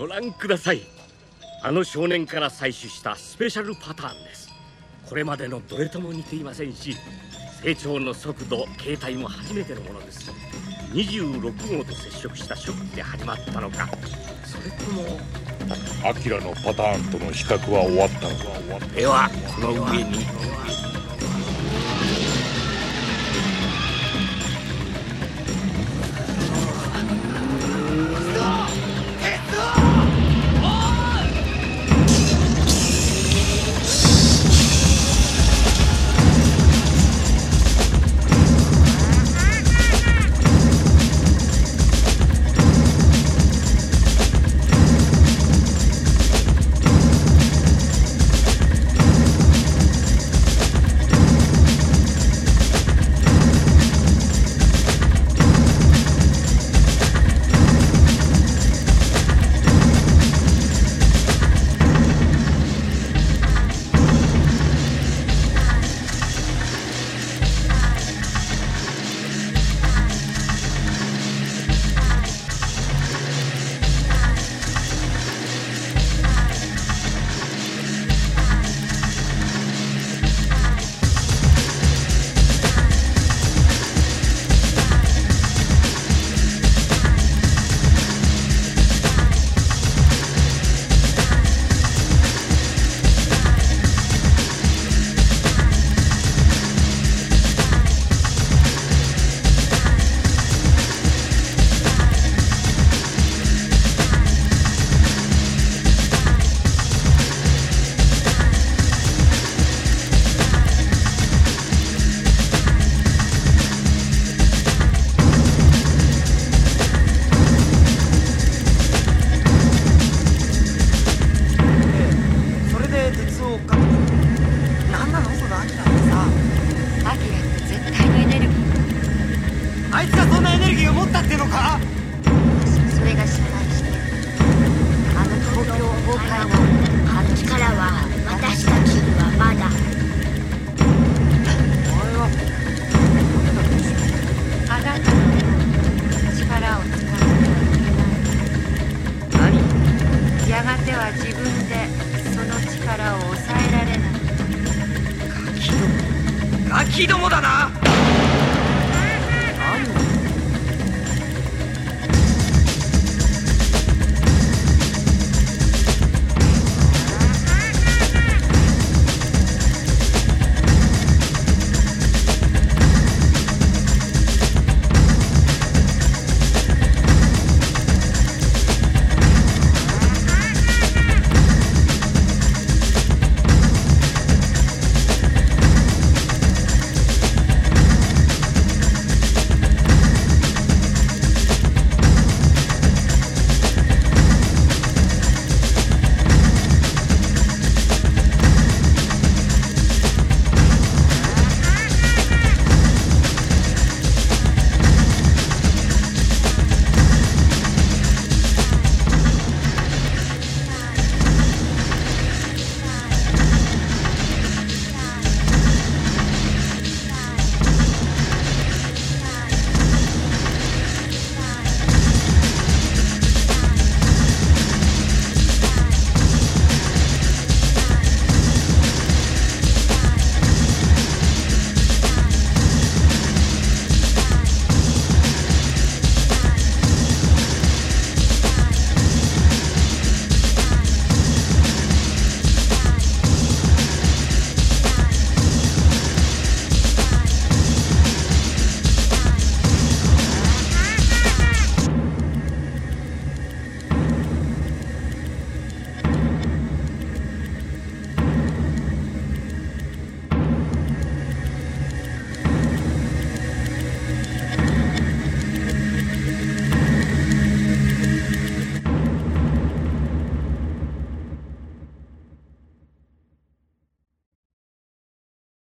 ご覧ください。あの少年から採取したスペシャルパターンです。これまでのどれとも似ていませんし成長の速度形態も初めてのものです。26号と接触したショックで始まったのか。それともアキラのパターンとの比較は終わったのか。ではこの上にったってのか？それが失敗してあの東京崩壊のあの力は私たちにはまだ。お前はあなたの力を使ってはいけない。何？やがては自分でその力を抑えられない。ガキどもだな